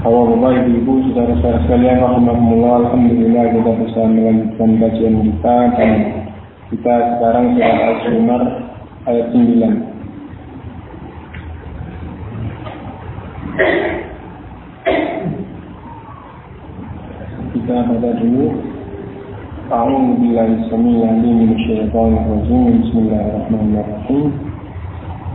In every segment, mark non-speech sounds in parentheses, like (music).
Awal bapak, ibu, ibu, saudara-saudara sekalian, rahmatullah, alhamdulillah kita bisa melanjutkan bacaan kita dan kita sekarang surat Al-Zumar ayat 9. Kita baca dulu. A'udzu billahi samii 'alim minasy syaithanir rajim. Bismillahirrahmanirrahim.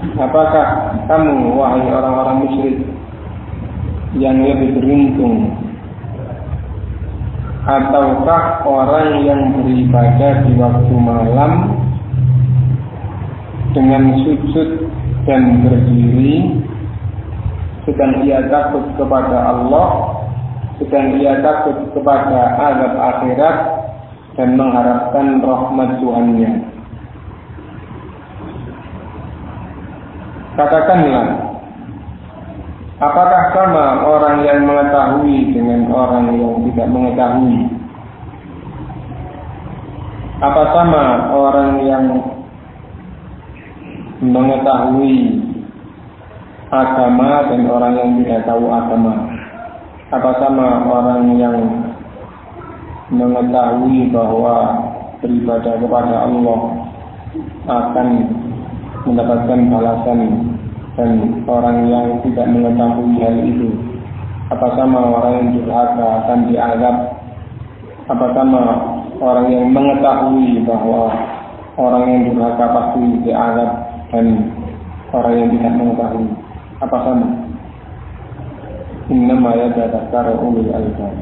Apakah kamu wahai orang-orang musyrik yang lebih beruntung? Ataukah orang yang beribadah di waktu malam dengan sujud dan berdiri sedang ia takut kepada Allah sedang ia takut kepada azab akhirat dan mengharapkan rahmat Tuhannya katakanlah apakah sama orang yang mengetahui dengan orang yang tidak mengetahui apa sama orang yang mengetahui agama dan orang yang tidak tahu agama. Apa sama orang yang mengetahui bahwa beribadah kepada Allah akan mendapatkan balasan dan orang yang tidak mengetahui hal itu. Apa sama orang yang durhaka akan dianggap apa sama orang yang mengetahui bahwa orang yang durhaka pasti dianggap dan orang yang tidak mengetahui. Apa sama? Innama yatadakkaru ulul albab.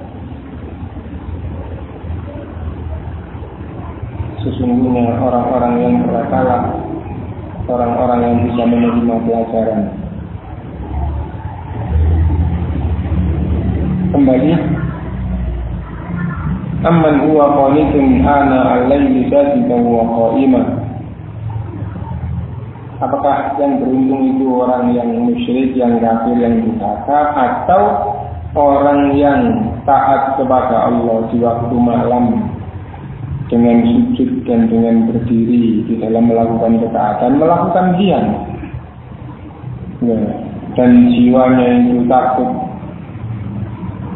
Sesungguhnya orang-orang yang berakal orang-orang yang bisa menerima pelajaran. Kembali. Amman huwa qanitun ana al-laili sajidan wa qa'iman Apakah yang beruntung itu orang yang musyrik, yang kafir, yang durhaka atau orang yang taat kepada Allah di waktu malam dengan sujud dan dengan berdiri di dalam melakukan ketaatan, melakukan diam. Ya. Dan jiwanya itu takut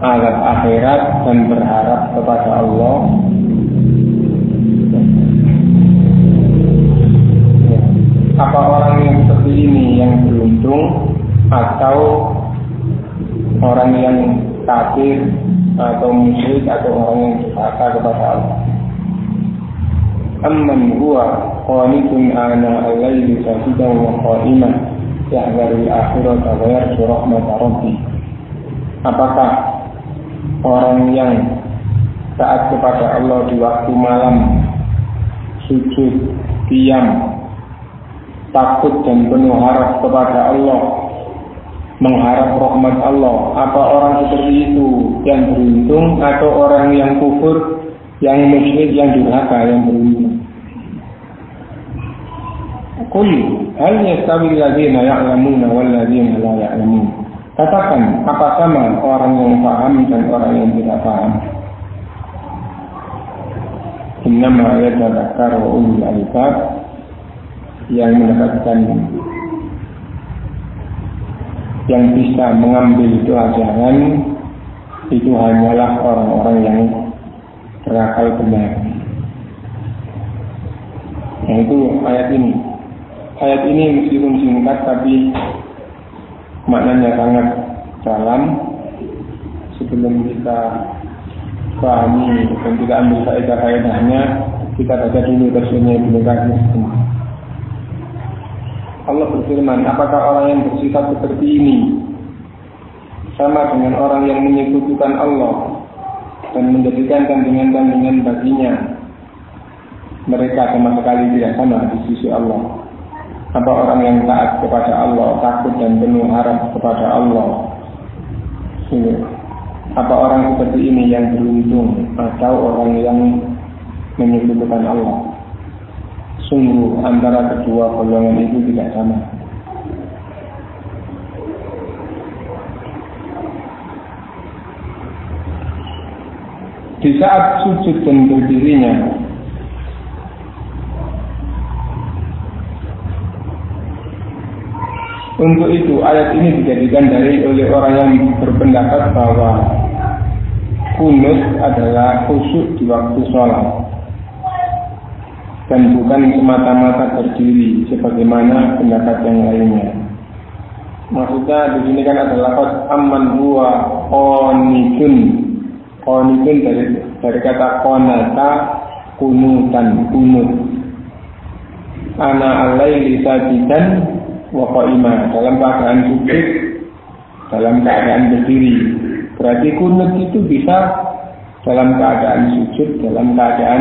azab akhirat dan berharap kepada Allah apa orang yang seperti ini yang beruntung atau orang yang kafir atau musyrik atau orang yang durhaka kepada Allah qanitun ana al-laili sajidan wa qa'iman yahdaru al-akhirata wa yarju rahmat rabbi. Apakah orang yang taat kepada Allah di waktu malam sujud diam takut dan penuh harap kepada Allah mengharap rahmat Allah apa orang seperti itu yang beruntung atau orang yang kufur yang musyrik yang durhaka yang beruntung Qul hal yastawi alladziina ya'lamuuna wal ladziina la ya'lamuun Katakan apa sama orang yang paham dan orang yang tidak paham Innama yatadakkaru ulul albab yang mendapatkan yang bisa mengambil pelajaran itu hanyalah orang-orang yang berakal benar. Yaitu ayat ini. Ayat ini meskipun singkat tapi maknanya sangat dalam. Sebelum kita pahami dan kita ambil faedah-faedahnya, kita baca dulu tafsirnya Ibnu Katsir. Allah berfirman, apakah orang yang bersifat seperti ini sama dengan orang yang menyekutukan Allah dan menjadikan tandingan-tandingan baginya mereka sama sekali tidak sama di sisi Allah apa orang yang taat kepada Allah takut dan penuh harap kepada Allah. Ini apa orang seperti ini yang beruntung atau orang yang menyekutukan Allah? Sungguh antara kedua golongan itu tidak sama. Di saat sujud dan berdirinya Untuk itu ayat ini dijadikan dari oleh orang yang berpendapat bahwa kunut adalah khusyuk di waktu sholat dan bukan semata-mata berdiri sebagaimana pendapat yang lainnya. Maksudnya di sini kan adalah aman huwa qanitun Konitun dari dari kata konata kunutan kunut. Ana alai sajidan wa qaima dalam keadaan sujud dalam keadaan berdiri. Berarti kunut itu bisa dalam keadaan sujud, dalam keadaan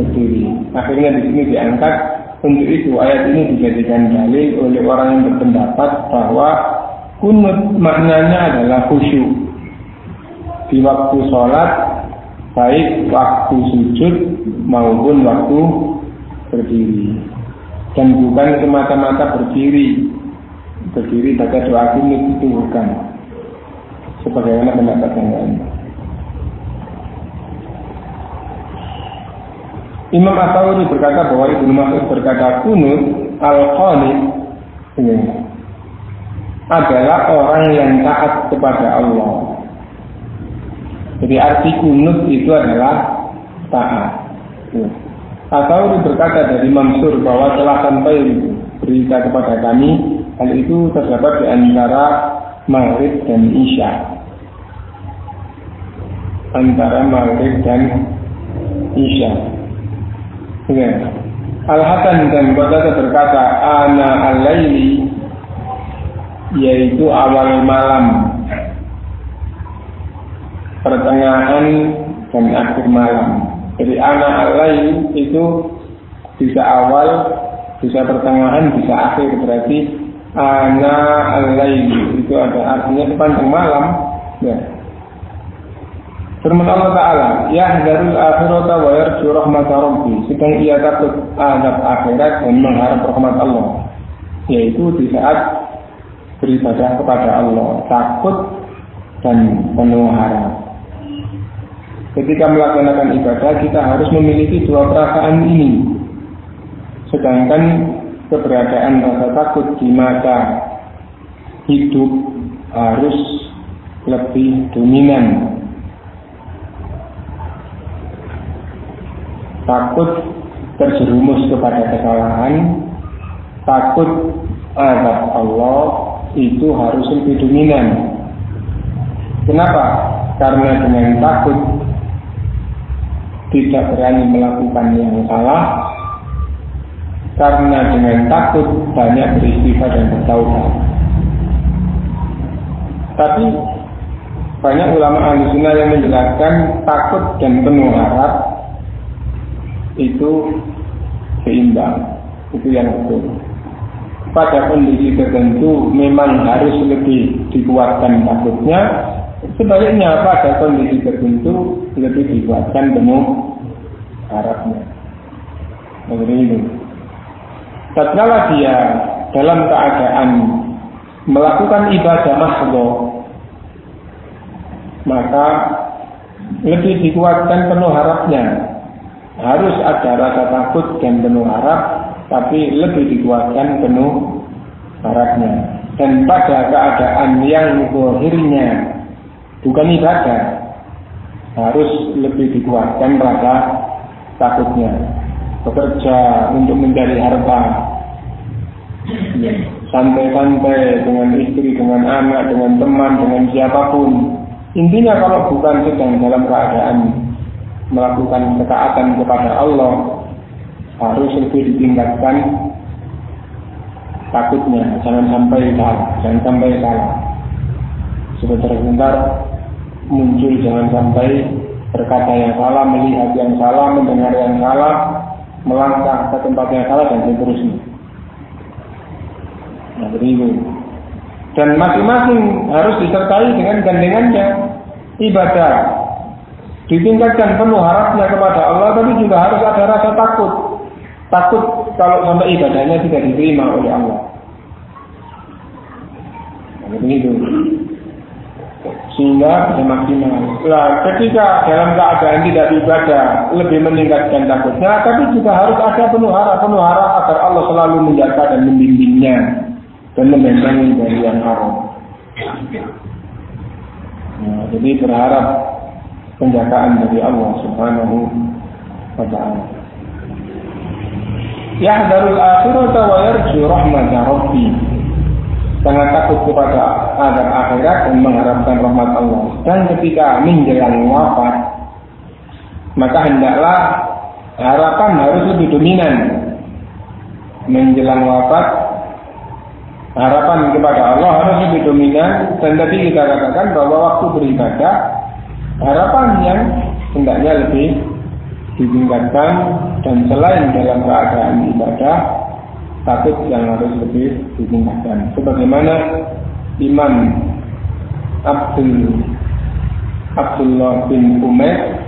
berdiri. Akhirnya di sini diangkat untuk itu. Ayat ini dijadikan dalil oleh orang yang berpendapat bahwa kunut maknanya adalah khusyuk. Di waktu sholat baik waktu sujud maupun waktu berdiri. Dan bukan semata-mata berdiri berdiri baca doa kunut itu bukan sebagaimana pendapat yang lain Imam Atawri berkata bahwa Ibnu Mas'ud berkata kunut al-qanit adalah orang yang taat kepada Allah. Jadi arti kunut itu adalah taat. Atau berkata dari Mansur bahwa telah sampai berita kepada kami hal itu terdapat di antara Maghrib dan Isya. Antara Maghrib dan Isya. Ya. Al-Hasan dan Qadada berkata, Ana al-laili yaitu awal malam pertengahan dan akhir malam. Jadi anak lain itu bisa awal, bisa pertengahan, bisa akhir. Berarti anak lain itu ada artinya sepanjang malam. Ya. Firman Allah Ta'ala, Ya darul akhirata wa yarju rahmat rabbi. Sedang ia takut adab akhirat dan mengharap rahmat Allah. Yaitu di saat beribadah kepada Allah. Takut dan penuh harap. Ketika melaksanakan ibadah kita harus memiliki dua perasaan ini. Sedangkan keberadaan rasa takut di mata hidup harus lebih dominan. Takut terjerumus kepada kesalahan, takut azab Allah itu harus lebih dominan. Kenapa? Karena dengan takut tidak berani melakukan yang salah, karena dengan takut banyak beristighfar dan bertaubat. Tapi banyak ulama ahli sunnah yang menjelaskan takut dan penuh harap itu seimbang, itu yang betul pada kondisi tertentu memang harus lebih dikuatkan takutnya, sebaliknya pada kondisi tertentu lebih dikuatkan penuh harapnya. Ini. Tatkala dia dalam keadaan melakukan ibadah makhluk, maka lebih dikuatkan penuh harapnya. Harus ada rasa takut dan penuh harap tapi lebih dikuatkan penuh syaratnya. Dan pada keadaan yang akhirnya bukan ibadah, harus lebih dikuatkan rasa takutnya. Bekerja untuk mencari harta, santai-santai dengan istri, dengan anak, dengan teman, dengan siapa pun. Intinya kalau bukan sedang dalam keadaan melakukan ketaatan kepada Allah, harus lebih ditingkatkan takutnya. Jangan sampai salah jangan sampai salah. Sebentar-sebentar muncul jangan sampai. Berkata yang salah melihat yang salah mendengar yang salah melangkah ke tempat yang salah dan seterusnya nah begitu dan masing-masing harus disertai dengan gandengannya ibadah. Ditingkatkan penuh harapnya kepada Allah tapi juga harus ada rasa takut. Takut kalau sampai ibadahnya tidak diterima oleh Allah. Nah, begitu. Sehingga bisa maksimal. Ketika dalam keadaan tidak ibadah, lebih meningkatkan takutnya, tapi juga harus ada penuh harap, penuh harap agar Allah selalu menjaga dan membimbingnya dan membentengi dari yang haram. Nah, jadi berharap penjagaan dari Allah Subhanahu wa taala. Yahdarul akhirata wa yarju rahmata rabbi. Sangat takut kepada azab akhirat dan mengharapkan rahmat Allah. Dan ketika menjelang wafat, maka hendaklah harapan harus lebih dominan. Menjelang wafat, harapan kepada Allah harus lebih dominan. Dan tadi kita katakan bahwa waktu beribadah, harapan yang hendaknya lebih ditingkatkan dan selain dalam keadaan ibadah takut yang harus lebih ditingkatkan. Sebagaimana Imam Abdul Abdullah bin Umair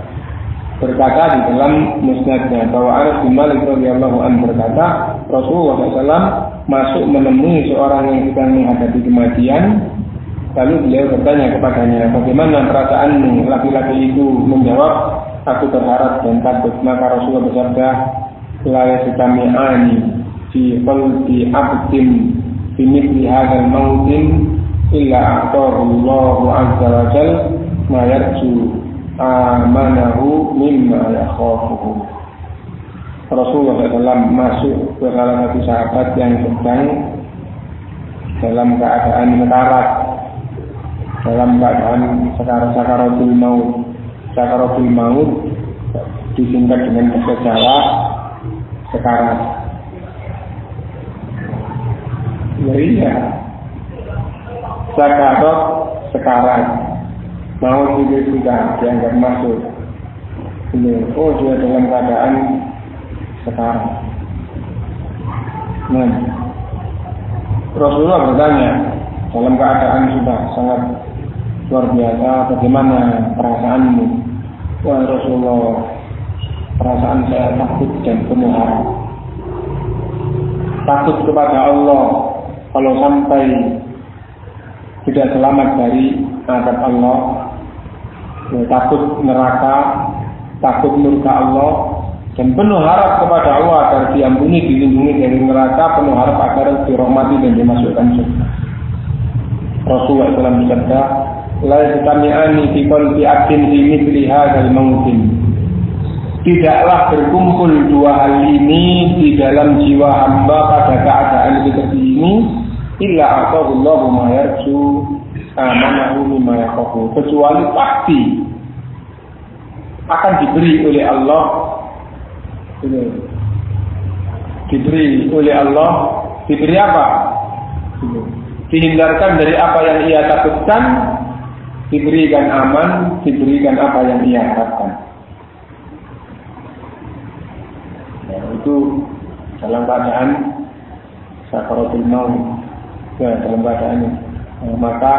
berkata di dalam musnadnya bahwa Anas bin Malik radhiyallahu an berkata Rasulullah SAW masuk menemui seorang yang sedang menghadapi kematian lalu beliau bertanya kepadanya bagaimana perasaanmu? Laki-laki itu menjawab aku berharap dan takut maka Rasulullah bersabda la yastami'ani fi qalbi abdin fi mithli hadzal mautin illa a'tahu Allah azza wa jal ma yarju amanahu mimma yakhafuhu Rasulullah SAW masuk ke salah satu sahabat yang sedang dalam keadaan mekarat dalam keadaan sekarang sakaratul maut sakaratul maut disingkat dengan bahasa sekarat. Ya Sakarat sekarat. Maut itu sudah dianggap masuk. Ini, oh dia dalam keadaan sekarang. Nah, Rasulullah bertanya dalam keadaan sudah sangat luar biasa bagaimana perasaanmu Wah Rasulullah, perasaan saya takut dan penuh. Takut kepada Allah kalau sampai tidak selamat dari azab Allah. Ya, takut neraka, takut murka Allah, dan penuh harap kepada Allah agar diampuni, dilindungi dari neraka, penuh harap agar dirahmati dan dimasukkan surga. Rasulullah SAW bersabda, la yastami'ani fi qalbi abdin fi mithli hadzal mautin tidaklah berkumpul dua hal ini di dalam jiwa hamba pada keadaan seperti ini illa atahullahu ma yarju amanahu mimma yakhafu kecuali pasti akan diberi oleh Allah diberi oleh Allah diberi apa? Dihindarkan dari apa yang ia takutkan diberikan aman diberikan apa yang ia harapkan. Itu dalam keadaan sakaratul maut ya dalam keadaan ini. Nah, maka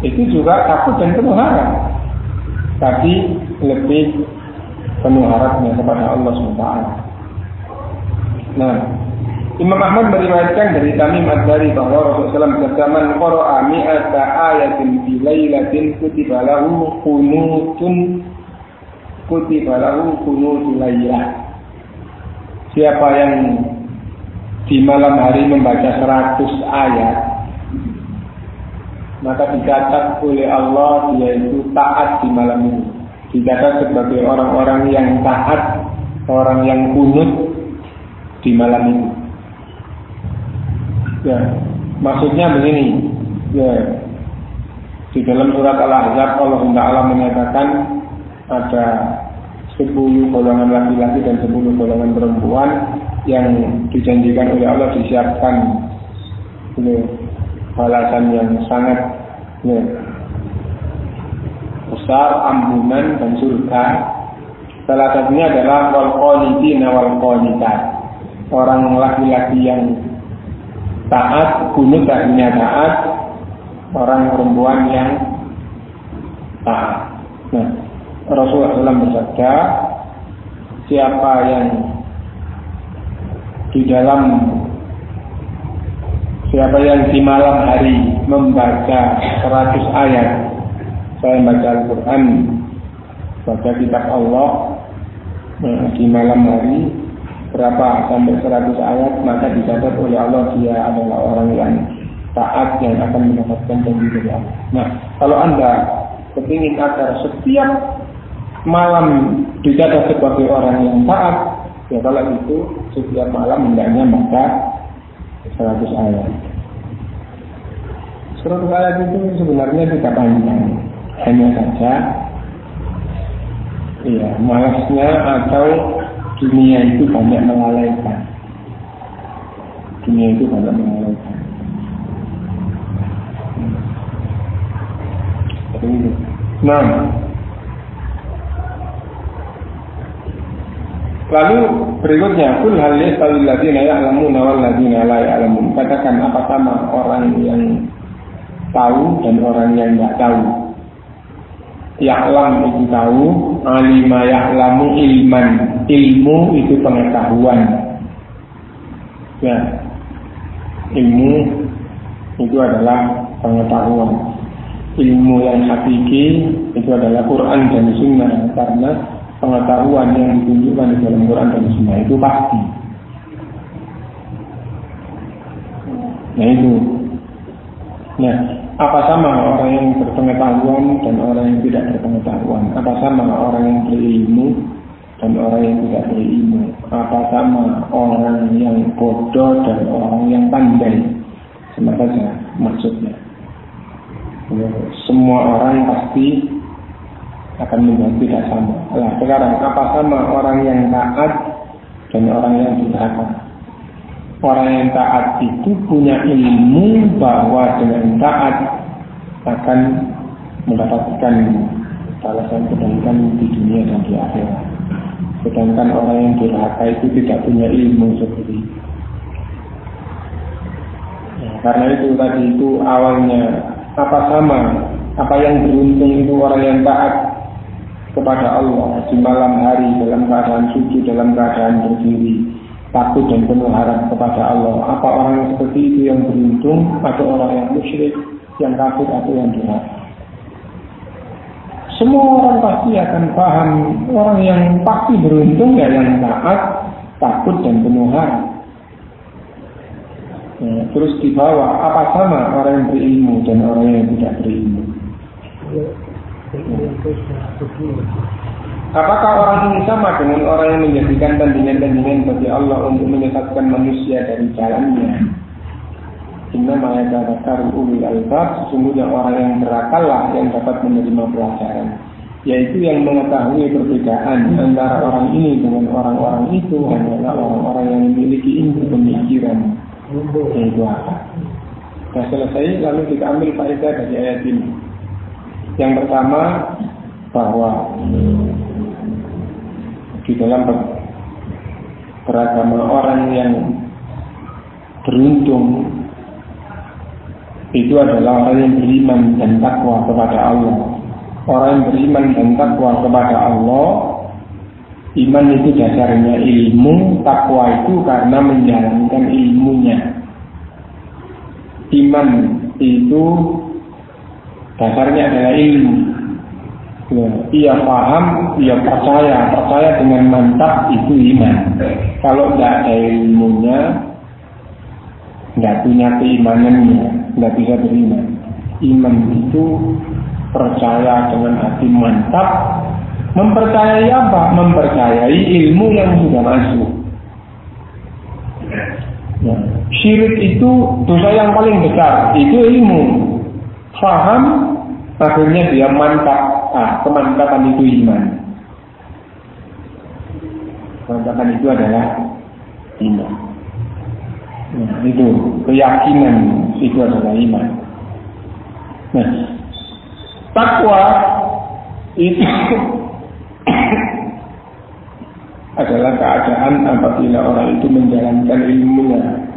itu juga takut dan penuh harap. Tapi lebih penuh harapnya kepada Allah SWT nah Imam Ahmad meriwayatkan dari Tamim Ad-Dari bahwa Rasulullah SAW berzaman qara'a mi'ata ayatin fi lailatin kutiba lahu kunutun kutiba lahu kunutul lailah Siapa yang di malam hari membaca 100 ayat maka dicatat oleh Allah dia itu taat di malam ini. Dicatat sebagai orang-orang yang taat orang yang kunut di malam ini. Ya maksudnya begini ya. Di dalam surat Al-Ahzab Allah Taala menyatakan ada sepuluh golongan laki-laki dan sepuluh golongan perempuan yang dijanjikan oleh Allah disiapkan ini balasan yang sangat ya, besar, ambunan dan surga. Salah satunya adalah wal qanitina Orang laki-laki yang taat, kunut artinya taat, orang perempuan yang taat. Nah, Rasulullah SAW bersabda, siapa yang di dalam siapa yang di malam hari membaca 100 ayat, saya baca Al-Quran, baca kitab Allah eh, di malam hari berapa sampai 100 ayat maka dicatat oleh Allah dia adalah orang yang taat yang akan mendapatkan janji dari. Nah, kalau anda kepingin agar setiap malam dicatat sebagai orang yang taat, ya kalau itu setiap malam hendaknya maka 100 ayat. 100 ayat itu sebenarnya tidak panjang, hanya saja ya malasnya atau dunia itu banyak melalaikan. Dunia itu banyak melalaikan. Nah, Lalu berikutnya, kul hal yastalil ladina ya'lamuna wal ladina la ya'lamun. Katakan apa sama orang yang tahu dan orang yang tidak tahu. Ya'lam itu tahu, alima ya'lamu ilman. Ilmu itu pengetahuan. Ya. Ilmu itu adalah pengetahuan. Ilmu yang hakiki itu adalah Quran dan Sunnah karena pengetahuan yang ditunjukkan di dalam Quran dan Sunnah itu pasti. Nah itu. Nah, apa sama orang yang berpengetahuan dan orang yang tidak berpengetahuan? Apa sama orang yang berilmu dan orang yang tidak berilmu? Apa sama orang yang bodoh dan orang yang pandai? Sama saja maksudnya. Semua orang pasti akan menjadi tidak sama. Nah, sekarang apa sama orang yang taat dan orang yang durhaka? Orang yang taat itu punya ilmu bahwa dengan taat akan mendapatkan balasan kebaikan di dunia dan di akhirat. Sedangkan orang yang durhaka itu tidak punya ilmu seperti itu. Ya, karena itu tadi itu awalnya apa sama apa yang beruntung itu orang yang taat kepada Allah di malam hari dalam keadaan suci, dalam keadaan berdiri, takut dan penuh harap kepada Allah. Apa orang yang seperti itu yang beruntung atau orang yang musyrik, yang kafir atau yang jahat? Semua orang pasti akan paham orang yang pasti beruntung ya yang taat, takut dan penuh harap. Ya, terus di bawah apa sama orang yang berilmu dan orang yang tidak berilmu? Apakah orang ini sama dengan orang yang menjadikan tandingan-tandingan bagi Allah untuk menyesatkan manusia dari jalannya? Inna ma'ayatadakar ulil albab Sesungguhnya orang yang berakal lah yang dapat menerima pelajaran Yaitu yang mengetahui perbedaan antara orang ini dengan orang-orang itu Hanyalah orang-orang yang memiliki ilmu pemikiran Yaitu apa? Nah selesai lalu kita ambil faedah dari ayat ini Yang pertama bahwa di dalam beragama orang yang beruntung itu adalah orang yang beriman dan takwa kepada Allah. Orang yang beriman dan takwa kepada Allah, iman itu dasarnya ilmu, takwa itu karena menjalankan ilmunya. Iman itu dasarnya adalah ilmu. Ya, ia paham, ia percaya, percaya dengan mantap itu iman. Kalau tidak ada ilmunya, nggak punya keimanannya, nggak bisa beriman. Iman itu percaya dengan hati mantap, mempercayai apa? Mempercayai ilmu yang sudah masuk. Ya. Syirik itu dosa yang paling besar, itu ilmu. Faham, akhirnya dia mantap. Ah, kemantapan itu iman. Kemantapan itu adalah iman. Nah, itu keyakinan itu adalah iman. Nah, takwa itu (coughs) adalah keadaan apabila orang itu menjalankan ilmunya.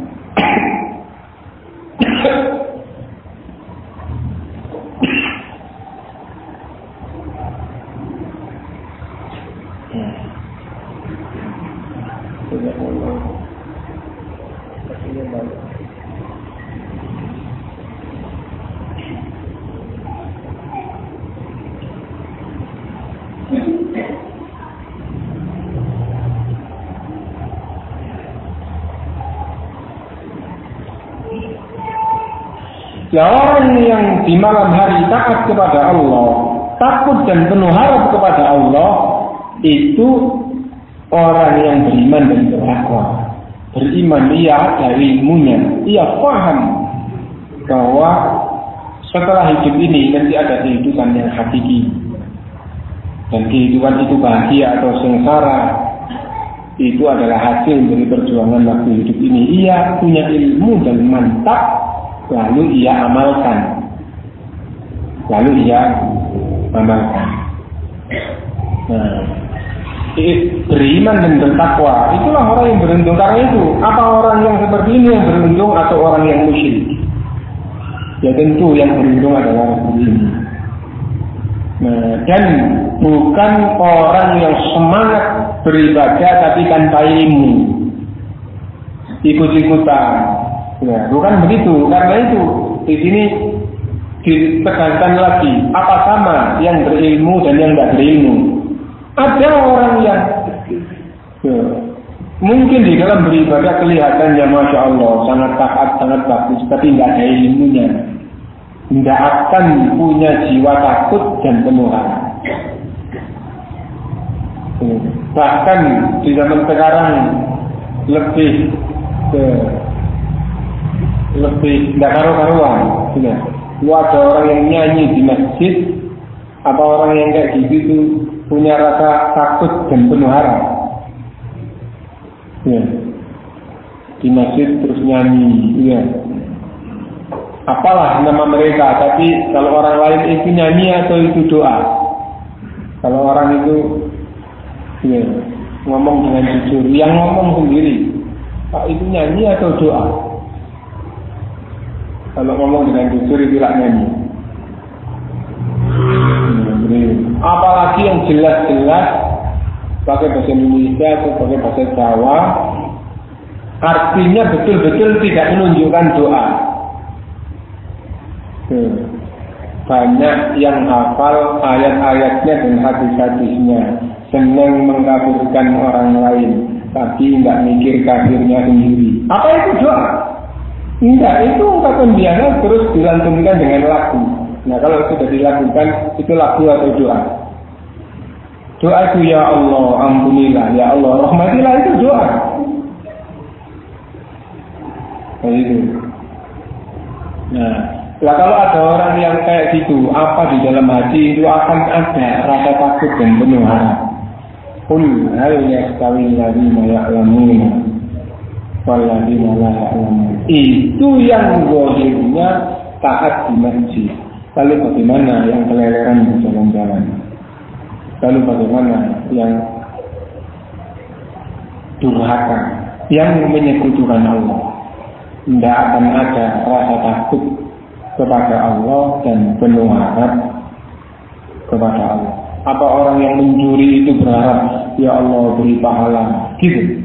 Ya orang yang di malam hari taat kepada Allah, takut dan penuh harap kepada Allah, itu orang yang beriman dan bertakwa. Beriman ia dari ilmunya, ia paham bahwa setelah hidup ini nanti ada kehidupan yang hakiki. Dan kehidupan itu bahagia atau sengsara itu adalah hasil dari perjuangan waktu hidup ini. Ia punya ilmu dan mantap lalu ia amalkan. Lalu ia amalkan. Nah beriman dan bertakwa itulah orang yang beruntung. Karena itu apa orang yang seperti ini yang beruntung atau orang yang musyrik? Ya tentu yang beruntung adalah seperti ini nah, dan bukan orang yang semangat beribadah tapi tanpa ilmu. Ikut-ikutan Ya, bukan begitu. Karena itu di sini ditekankan lagi apa sama yang berilmu dan yang tidak berilmu. Ada orang yang ya, mungkin di dalam beribadah kelihatannya masya Allah sangat taat sangat bagus, tapi tidak ada ilmunya. Tidak akan punya jiwa takut dan ya, Bahkan di zaman sekarang lebih ke lebih tidak karu-karuan. Ya. Lu ada orang yang nyanyi di masjid, apa orang yang kayak gitu itu punya rasa takut dan penuh harap. Ya. Di masjid terus nyanyi, ya. Apalah nama mereka, tapi kalau orang lain itu nyanyi atau itu doa. Kalau orang itu ya, ngomong dengan jujur, yang ngomong sendiri, Pak itu nyanyi atau doa? Kalau ngomong dengan jujur itu nyanyi. Apalagi yang jelas-jelas pakai bahasa Indonesia atau pakai bahasa Jawa, artinya betul-betul tidak menunjukkan doa. Banyak yang hafal ayat-ayatnya dan hadis-hadisnya, senang mengkabulkan orang lain, tapi nggak mikir kafirnya sendiri. Apa itu doa? Enggak, itu ungkapan biasa terus dilantunkan dengan lagu. Nah kalau sudah dilakukan itu lagu atau doa. Doa itu ya Allah, ampunilah, ya Allah, rahmatilah itu doa. Nah, itu. Nah, lah kalau ada orang yang kayak gitu, apa di dalam hati itu akan ada rasa takut dan penuh harap. Qul hal yastawi alladziina ya'lamuuna Itu yang zahirnya taat di masjid. Lalu bagaimana yang keleleran di jalan-jalan? Lalu bagaimana yang durhaka, yang menyekutukan Allah? Tidak akan ada rasa takut kepada Allah dan penuh harap kepada Allah. Apa orang yang mencuri itu berharap, ya Allah beri pahala, gitu?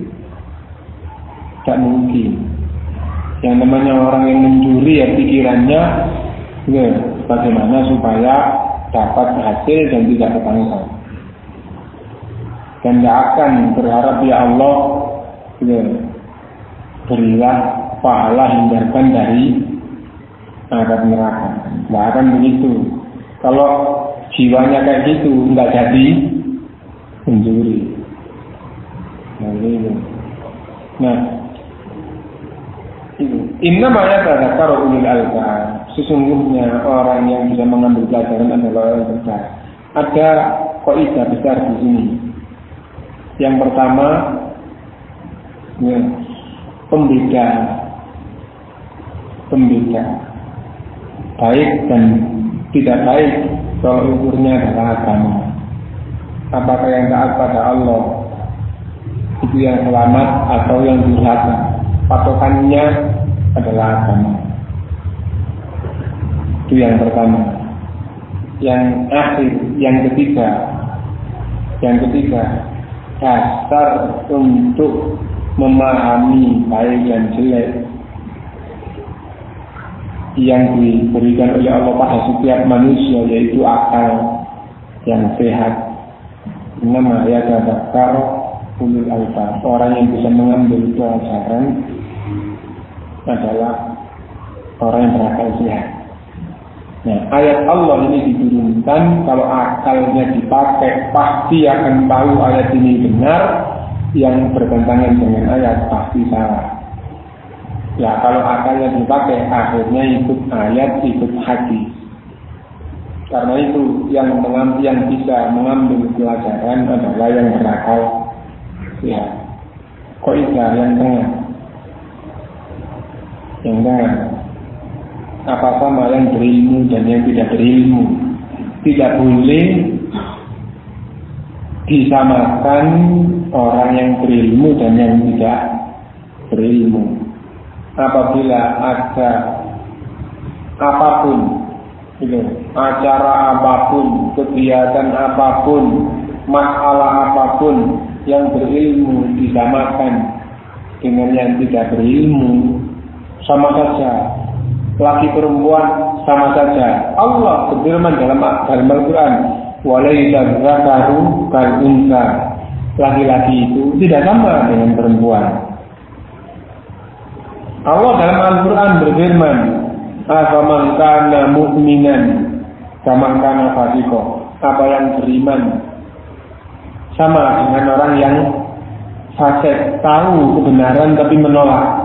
Tak mungkin. Yang namanya orang yang mencuri ya pikirannya, ya, bagaimana supaya dapat hasil dan tidak ketangkap dan tidak akan berharap ya Allah ya, berilah pahala hindarkan dari adab neraka. Tidak akan begitu. Kalau jiwanya kayak gitu nggak jadi mencuri. Nah, Inna ma'ya tadakar ulil albab. Sesungguhnya orang yang bisa mengambil pelajaran adalah orang besar. Ada kaidah besar di sini. Yang pertama, ya, pembeda, pembeda, baik dan tidak baik kalau ukurnya adalah agama. Apakah yang taat pada Allah itu yang selamat atau yang durhaka? Patokannya adalah agama. Itu yang pertama. Yang akhir, yang ketiga, yang ketiga, dasar untuk memahami baik dan jelek yang diberikan oleh Allah pada setiap manusia yaitu akal yang sehat. Nama ya tadakar ulul albab. Orang yang bisa mengambil pelajaran adalah orang yang berakal sehat. Nah, ayat Allah ini diturunkan kalau akalnya dipakai pasti akan tahu ayat ini benar yang bertentangan dengan ayat pasti salah. Ya kalau akalnya dipakai akhirnya ikut ayat ikut hadis. Karena itu yang mengambil yang bisa mengambil pelajaran adalah yang berakal. Ya, kok yang tengah, yang tengah apa sama yang berilmu dan yang tidak berilmu. Tidak boleh disamakan orang yang berilmu dan yang tidak berilmu. Apabila ada apa pun, itu, acara apa pun, kegiatan apa pun, masalah apa pun yang berilmu disamakan dengan yang tidak berilmu, sama saja laki perempuan sama saja. Allah berfirman dalam dalam Al-Qur'an, "Walaisa dzakaru kal unsa." Laki-laki itu tidak sama dengan perempuan. Allah dalam Al-Qur'an berfirman, "Afaman kana mu'minan kama kana fasiqo." Apa yang beriman sama dengan orang yang fasik, tahu kebenaran tapi menolak.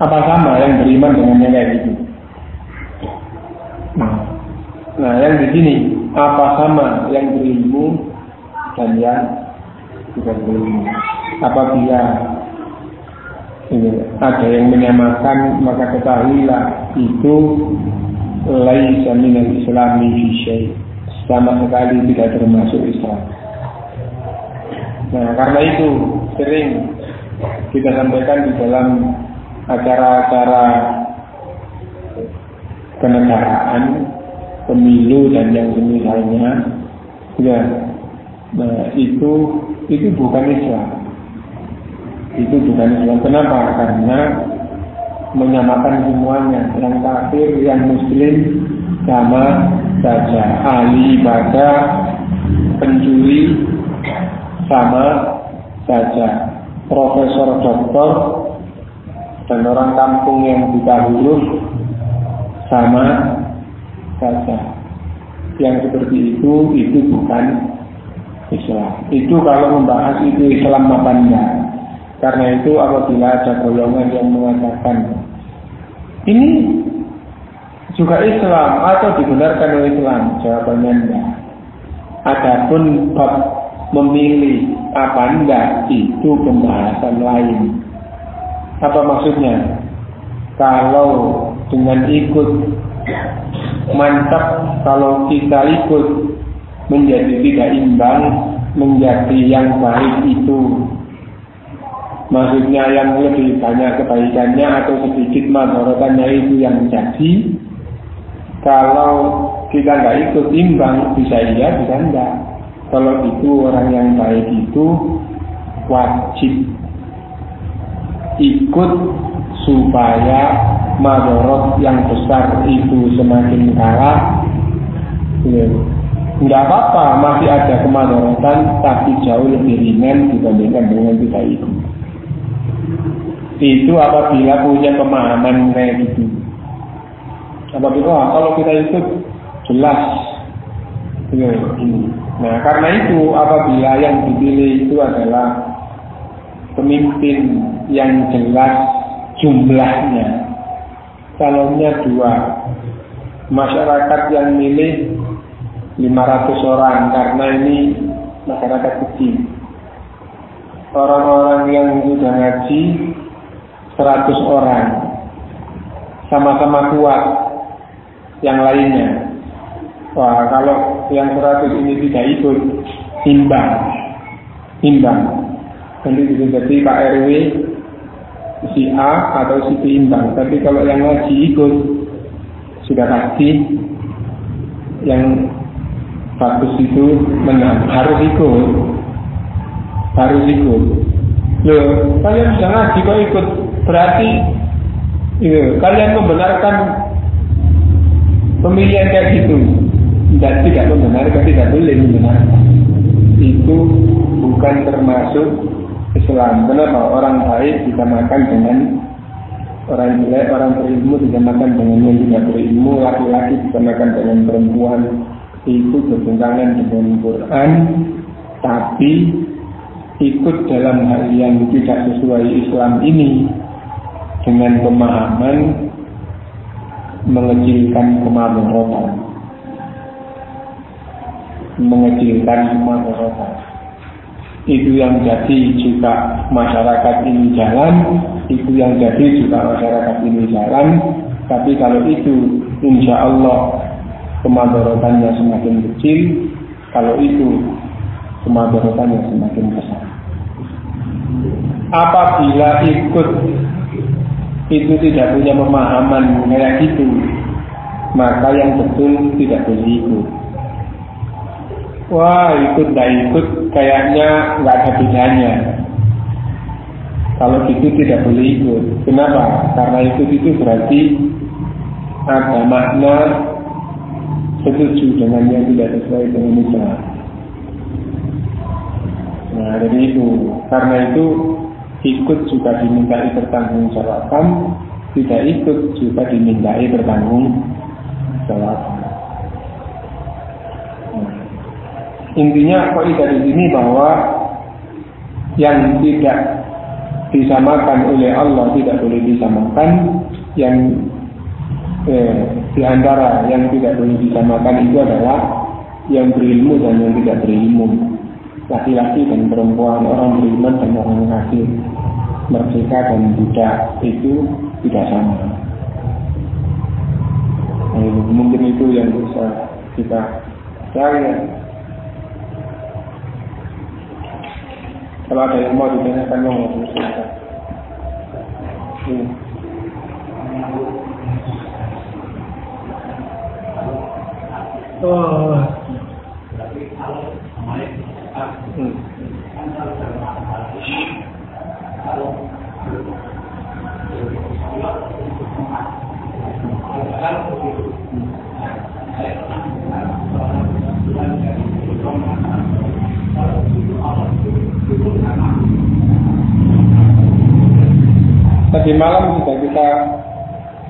Apa sama yang beriman dengan yang kayak gitu? Nah, yang di sini apa sama yang berilmu dan yang tidak berilmu. Apabila ini, ada yang menyamakan maka ketahuilah itu laisa minal islami fi sama sekali tidak termasuk Islam. Nah, karena itu sering kita sampaikan di dalam acara-acara kenegaraan pemilu dan yang semisalnya ya nah itu itu bukan Islam. Itu bukan Islam. Kenapa? Karena menyamakan semuanya yang kafir yang muslim sama saja. Ahli ibadah pencuri sama saja. Profesor doktor dan orang kampung yang buta huruf sama saja. Yang seperti itu, itu bukan Islam. Itu kalau membahas itu Islam apa enggak. Karena itu apabila ada golongan yang mengatakan ini juga Islam atau dibenarkan oleh Islam, jawabannya enggak. Adapun bab memilih apa enggak itu pembahasan lain. Apa maksudnya? Kalau dengan ikut mantap kalau kita ikut menjadi tidak imbang, menjadi yang baik itu maksudnya yang lebih banyak kebaikannya atau sedikit madorotannya itu yang jadi kalau kita nggak ikut imbang bisa iya bisa enggak kalau itu orang yang baik itu wajib ikut supaya madorot yang besar itu semakin kalah. Ya. nggak apa-apa masih ada kemadorotan tapi jauh lebih ringan dibandingkan dengan tidak ikut itu apabila punya pemahaman kayak gitu. Apabila kalau kita ikut jelas. Ya, ini. Nah karena itu apabila yang dipilih itu adalah pemimpin yang jelas jumlahnya. Calonnya dua. Masyarakat yang milih 500 orang karena ini masyarakat kecil. Orang-orang yang sudah ngaji 100 orang. Sama-sama kuat yang lainnya. Wah kalau yang 100 ini tidak ikut imbang. Imbang nanti bisa jadi Pak RW si A atau si B imbang tapi kalau yang ngaji ikut sudah pasti yang bagus itu menang. Harus ikut. Harus ikut. Loh kalian sudah ngaji kok ikut? Berarti iya, kalian membenarkan pemilihan kayak gitu. Dan tidak membenarkan tidak boleh membenarkan. Itu bukan termasuk Islam. Kenapa orang baik disamakan dengan orang jelek orang berilmu disamakan dengan yang tidak berilmu laki-laki disamakan dengan perempuan itu bertentangan dengan Quran tapi ikut dalam hal yang tidak sesuai Islam ini dengan pemahaman mengecilkan kemadaratan mengecilkan kemadaratan itu yang jadi jika masyarakat ini jalan itu yang jadi jika masyarakat ini jalan. Tapi kalau itu insya Allah kemadaratannya semakin kecil. Kalau itu kemadaratannya semakin besar. Apabila ikut itu tidak punya pemahaman kayak gitu, maka yang betul tidak boleh ikut. Wah, ikut tidak ikut kayaknya nggak ada bedanya. Kalau gitu tidak boleh ikut. Kenapa? Karena ikut itu berarti ada makna setuju dengan yang tidak sesuai dengan Islam. Nah, dari itu, karena itu ikut juga dimintai jawaban, tidak ikut juga dimintai jawaban. Nah, intinya kok dari sini bahwa yang tidak disamakan oleh Allah tidak boleh disamakan, yang eh, di antara yang tidak boleh disamakan itu adalah yang berilmu dan yang tidak berilmu laki-laki dan perempuan, orang beriman dan orang kafir, merdeka dan budak itu tidak sama. Nah, mungkin itu yang bisa kita cari. Kalau ada yang mau ditanyakan, mau silakan. Hmm. Oh. Hmm. Tadi malam sudah kita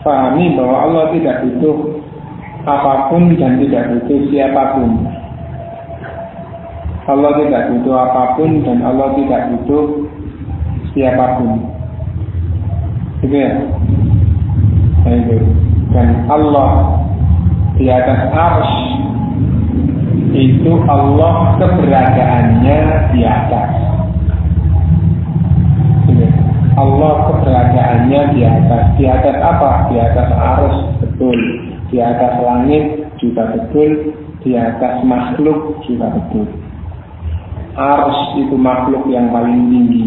pahami bahwa Allah tidak butuh apa pun dan tidak butuh siapa pun. Allah tidak butuh apa pun dan Allah tidak butuh siapa pun. Gitu ya? Dan Allah di atas ars itu Allah keberadaannya di atas. Allah keberadaannya di atas. Di atas apa? Di atas arus betul. Di atas langit juga betul. Di atas makhluk juga betul. Arus itu makhluk yang paling tinggi.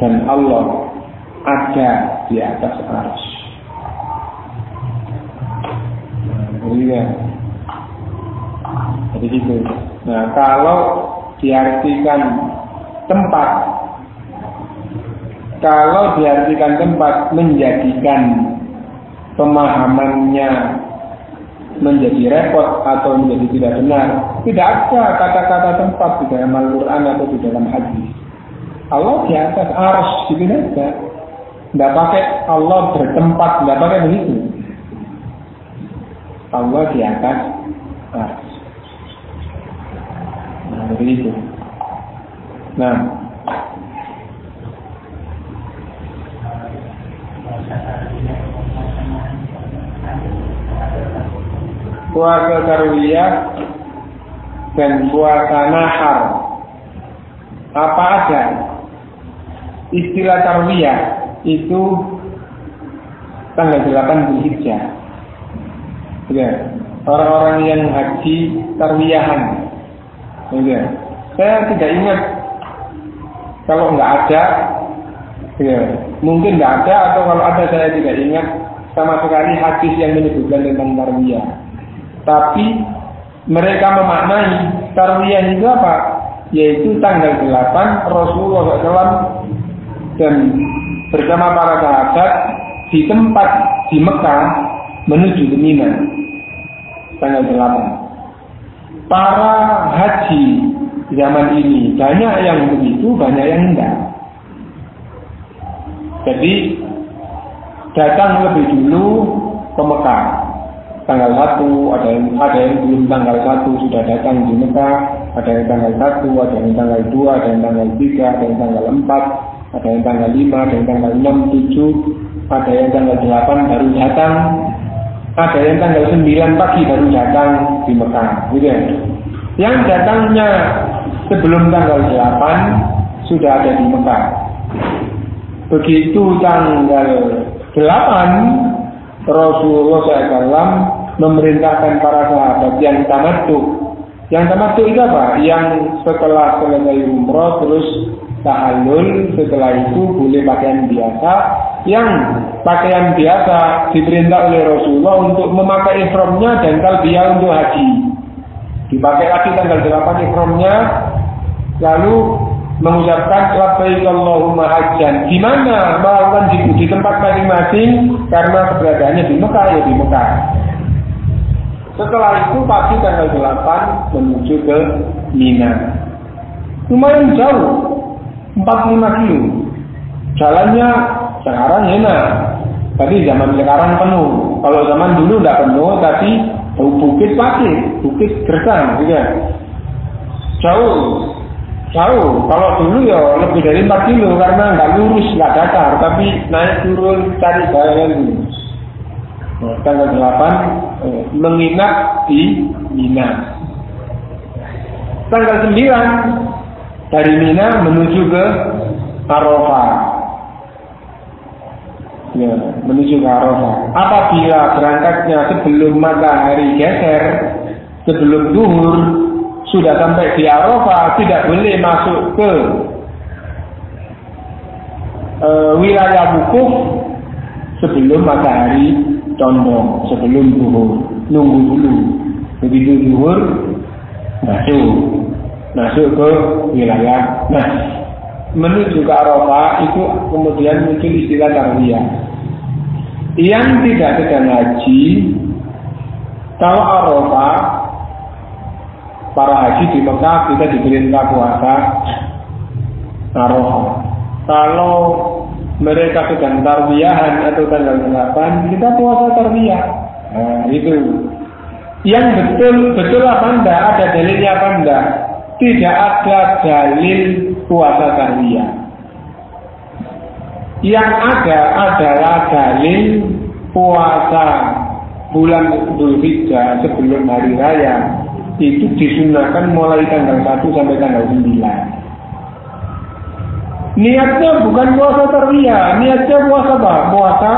Dan Allah ada di atas arus. Iya. Jadi gitu. Nah, kalau diartikan tempat, kalau diartikan tempat menjadikan pemahamannya menjadi repot atau menjadi tidak benar. Tidak ada kata-kata tempat di dalam Al-Quran atau di dalam hadis. Allah di atas ars gitu aja. Tidak pakai Allah bertempat, tidak pakai begitu. Allah di atas ars. Nah, begitu. Nah, puasa tarwiyah dan puasa nahar. Apa ada? Istilah tarwiyah itu tanggal 8 Zulhijjah. Ya, orang-orang yang haji tarwiyahan. Ya. Saya tidak ingat kalau nggak ada, ya, mungkin nggak ada atau kalau ada saya tidak ingat sama sekali hadis yang menyebutkan tentang tarwiyah. Tapi mereka memaknai tarwiyah itu apa? Yaitu tanggal 8 Rasulullah SAW dan bersama para sahabat di tempat di Mekah menuju ke Mina tanggal 8. Para haji zaman ini banyak yang begitu, banyak yang enggak. Jadi datang lebih dulu ke Mekah tanggal 1, ada yang ada yang belum tanggal 1 sudah datang di Mekah, ada yang tanggal 1, ada yang tanggal 2, ada yang tanggal 3, ada yang tanggal 4, ada yang tanggal 5, ada yang tanggal 6, 7, ada yang tanggal 8 baru datang ada yang tanggal 9 pagi baru datang di Mekah, gitu ya. Yang datangnya sebelum tanggal 8 sudah ada di Mekah. Begitu tanggal 8 Rasulullah SAW memerintahkan para sahabat yang tamattu. Yang tamattu itu apa? Yang setelah selesai umroh terus tahallul, setelah itu boleh pakaian biasa yang pakaian biasa diperintah oleh Rasulullah untuk memakai ihramnya dan talbiyah untuk haji. Dipakai lagi tanggal 8 ihramnya lalu mengucapkan labbaik Allahumma hajjan. Di mana melakukan di, di tempat masing-masing karena keberadaannya di Mekah ya di Mekah. Setelah itu pagi tanggal 8 menuju ke Mina. Lumayan jauh, 45 kilo. Jalannya sekarang enak. Tapi zaman sekarang penuh. Kalau zaman dulu tidak penuh, tapi bukit pasti, bukit gersang, gitu ya. Jauh, jauh. Kalau dulu ya lebih dari 4 kilo karena nggak lurus, nggak datar, tapi naik turun cari jalan. Nah, tanggal 8 eh, menginap di Mina. Tanggal 9 dari Mina menuju ke Arafah ya, menuju ke Arafah. Apabila berangkatnya sebelum matahari geser, sebelum duhur, sudah sampai di Arafah, tidak boleh masuk ke e, wilayah wukuf sebelum matahari condong, sebelum duhur. Nunggu dulu. Begitu duhur, masuk. Masuk ke wilayah Nah, menuju ke Arafah itu kemudian muncul istilah tarwiyah. Yang tidak sedang haji, kalau Arafah, para haji di Mekah kita diperintah puasa Arafah. Kalau mereka sedang tarwiyahan atau tanggal 8, kita puasa tarwiyah. Nah, itu. Yang betul betul apa enggak? Ada dalilnya apa enggak? tidak ada dalil puasa tarbiyah. Yang ada adalah dalil puasa bulan Dzulhijjah sebelum hari raya itu disunahkan mulai tanggal 1 sampai tanggal 9. Niatnya bukan puasa tarbiyah, niatnya puasa apa? Puasa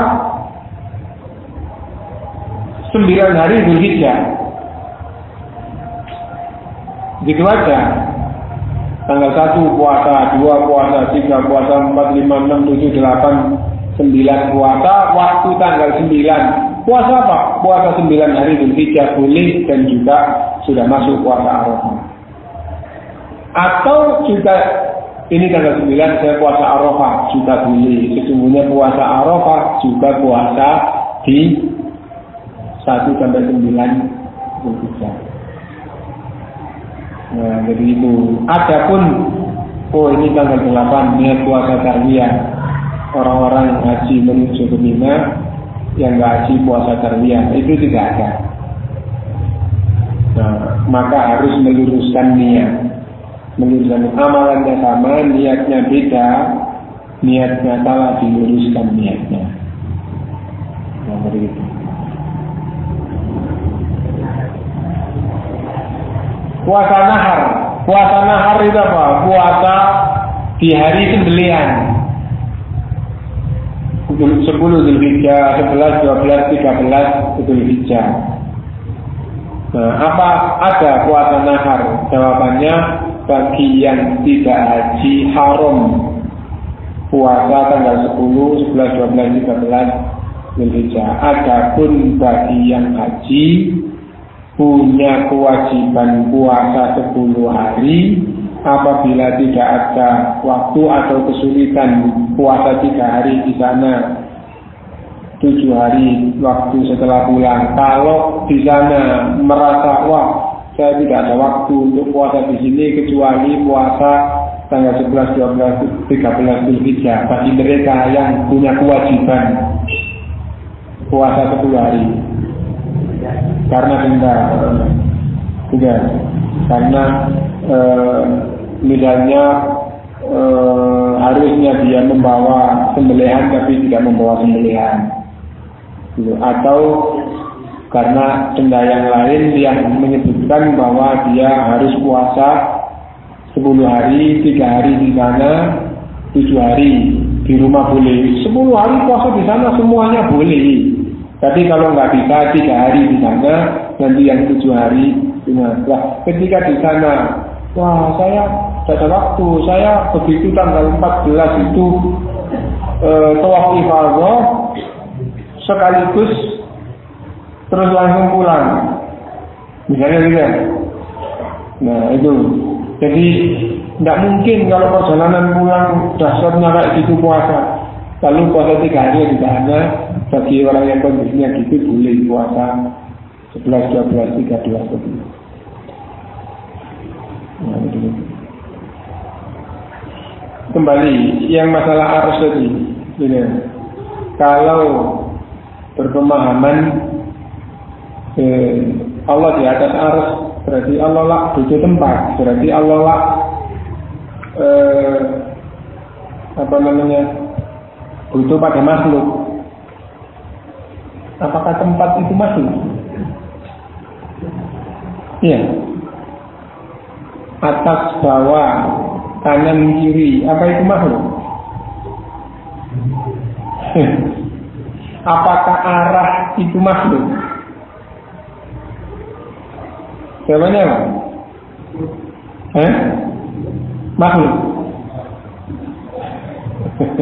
9 hari Dzulhijjah. Gitu aja. Tanggal 1 puasa, 2 puasa, 3 puasa, 4, 5, 6, 7, 8, 9 puasa, waktu tanggal 9. Puasa apa? Puasa 9 hari Dzulhijjah boleh dan juga sudah masuk puasa Arafah. Atau juga ini tanggal 9 saya puasa Arafah juga boleh. Sesungguhnya puasa Arafah juga puasa di 1 sampai 9 Dzulhijjah. Nah, jadi itu. Adapun oh ini tanggal 8 niat puasa tarbiyah. Orang-orang haji menuju ke Mina yang haji puasa tarbiyah itu tidak ada. Nah, maka harus meluruskan niat. Meluruskan amalannya sama, niatnya beda, niatnya salah diluruskan niatnya. Nah, begitu. Puasa nahar. Puasa nahar itu apa? Puasa di hari sembelihan. 10 Zulhijjah, 11, 12, 13 Zulhijjah. Nah, apa ada puasa nahar? Jawabannya bagi yang tidak haji haram puasa tanggal 10, 11, 12, 13 Zulhijjah. Adapun bagi yang haji punya kewajiban puasa 10 hari apabila tidak ada waktu atau kesulitan puasa tiga hari di sana tujuh hari waktu setelah pulang. Kalau di sana merasa wah saya tidak ada waktu untuk puasa di sini kecuali puasa tanggal 11, 12, 13 Zulhijjah. Bagi mereka yang punya kewajiban puasa 10 hari. Karena denda juga karena e, misalnya e, harusnya dia membawa sembelihan tapi tidak membawa sembelihan gitu. atau karena denda yang lain yang menyebutkan bahwa dia harus puasa 10 hari, 3 hari di sana, 7 hari di rumah boleh. 10 hari puasa di sana semuanya boleh. Tapi kalau nggak bisa tiga hari di sana, nanti yang tujuh hari Nah, ketika di sana, wah saya tidak ada waktu, saya begitu tanggal 14 itu eh, tawaf ifadah sekaligus terus langsung pulang. Misalnya gitu ya. Nah itu, jadi tidak mungkin kalau perjalanan pulang dasarnya kayak gitu puasa. Lalu puasa tiga hari di sana, bagi orang yang kondisinya gitu boleh puasa 11, 12, 13 begitu. Nah, begitu. Kembali yang masalah arus tadi, ini. Kalau berpemahaman eh, Allah di atas arus berarti Allah lah butuh tempat, berarti Allah lah eh, apa namanya butuh pada makhluk Apakah tempat itu masuk? Iya. Atas bawah, kanan kiri, apa itu makhluk? (laughs) Apakah arah itu makhluk? Jawabannya apa? Eh? Makhluk. (laughs)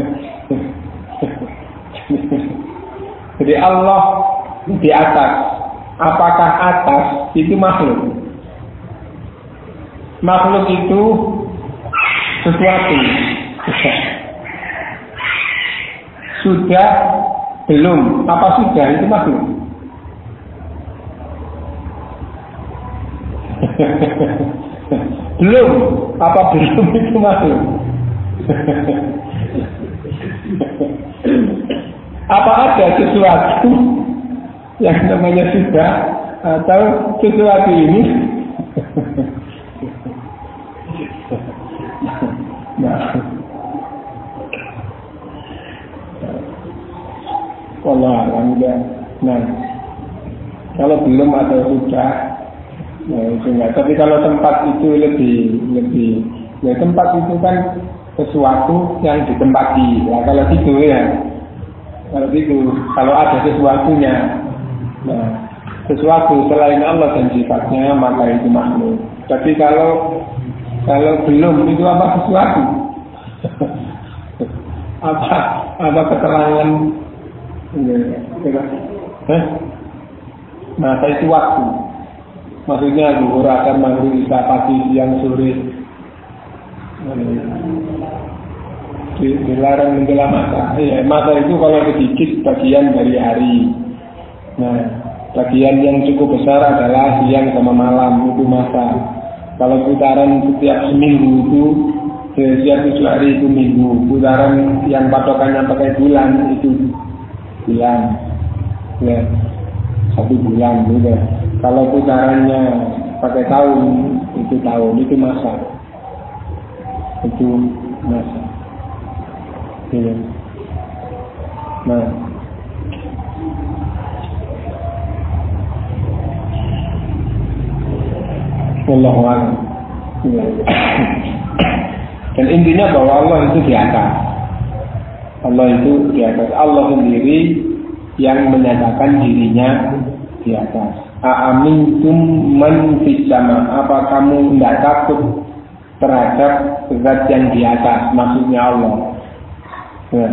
Jadi Allah di atas. Apakah atas itu makhluk? Makhluk itu sesuatu. Sudah belum? Apa sudah itu makhluk? (laughs) belum? Apa belum itu makhluk? Apa ada sesuatu yang namanya sudah atau sesuatu ini Enggak. Nah, kalau belum atau sudah, nah itu enggak. Tapi kalau tempat itu lebih lebih, ya tempat itu kan sesuatu yang ditempati. Nah, kalau itu ya, kalau itu, kalau ada sesuatunya, nah, sesuatu selain Allah dan sifatnya maka itu makhluk. Tapi kalau kalau belum itu apa sesuatu? (laughs) apa apa keterangan Eh? Masa itu waktu. Maksudnya zuhur akan maghrib isya pagi siang sore. Dilarang menjelang masa. Ya, masa itu kalau sedikit bagian dari hari. Nah, bagian yang cukup besar adalah siang sama malam itu masa. Kalau putaran setiap seminggu itu setiap tujuh hari itu minggu. Putaran yang patokannya pakai bulan itu bulan ya satu bulan juga kalau putarannya pakai tahun itu tahun itu masa itu masa ya. nah Allah ya. Dan intinya bahwa Allah itu di atas. Allah itu di atas. Allah sendiri yang menyatakan dirinya di atas. Aamintum man sama. Apa kamu tidak takut terhadap zat yang di atas? Maksudnya Allah. Ya,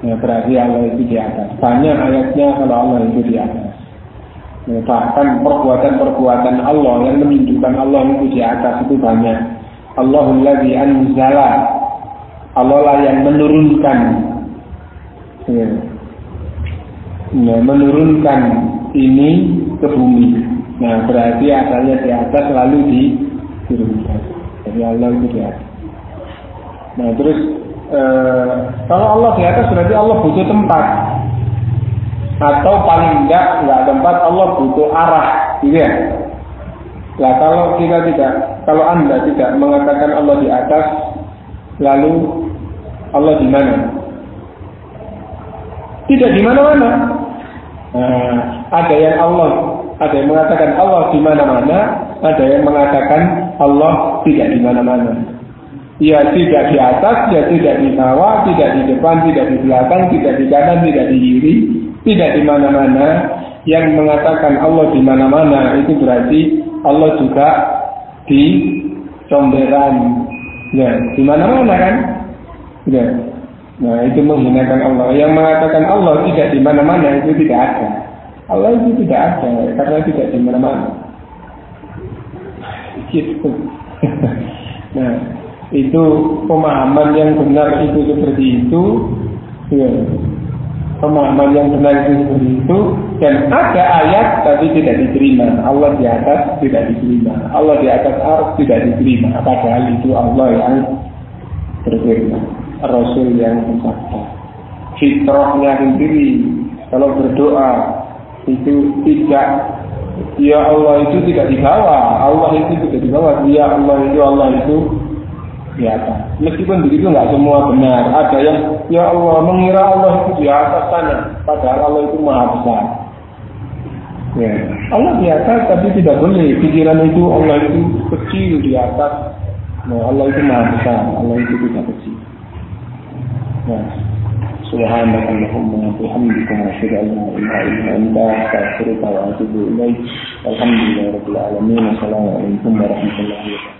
ya berarti Allah itu di atas. Banyak ayatnya kalau Allah itu di atas. Ya, bahkan perbuatan-perbuatan Allah yang menunjukkan Allah itu di atas itu banyak. Allahul ladzi anzala Allah lah yang menurunkan ya. Nah, menurunkan ini ke bumi. Nah, berarti asalnya di atas lalu diturunkan. Jadi Allah itu di atas. Nah, terus eh, kalau Allah di atas berarti Allah butuh tempat. Atau paling enggak enggak tempat Allah butuh arah, gitu ya. Nah, kalau kita tidak, kalau Anda tidak mengatakan Allah di atas, lalu Allah di mana? Tidak di mana-mana. Nah, ada yang Allah, ada yang mengatakan Allah di mana-mana, ada yang mengatakan Allah tidak di mana-mana. Ya tidak di atas, ya tidak di bawah, tidak di depan, tidak di belakang, tidak di kanan, tidak di kiri, tidak di mana-mana. Yang mengatakan Allah di mana-mana itu berarti Allah juga di comberan. Ya, di mana-mana kan? Ya. Nah itu menghinakan Allah. Yang mengatakan Allah tidak di mana-mana itu tidak ada. Allah itu tidak ada karena tidak di mana-mana. Gitu. (laughs) nah itu pemahaman yang benar itu seperti itu. Ya. Pemahaman yang benar itu seperti itu dan ada ayat tapi tidak diterima. Allah di atas tidak diterima. Allah di atas arus tidak diterima. Padahal itu Allah yang berfirman. Rasul yang bersabda. Fitrahnya sendiri kalau berdoa itu tidak Ya Allah itu tidak dibawa, Allah itu tidak dibawa, Ya Allah itu Allah itu di atas. Meskipun begitu nggak semua benar. Ada yang Ya Allah mengira Allah itu di atas sana, padahal Allah itu maha besar. Ya. Allah di atas tapi tidak boleh pikiran itu Allah itu kecil di atas. Nah, Allah itu maha besar, Allah itu tidak kecil. سبحانك اللهم وبحمدك اشهد ان لا اله الا انت استغفرك واتوب اليك الحمد لله رب العالمين والسلام عليكم ورحمه الله وبركاته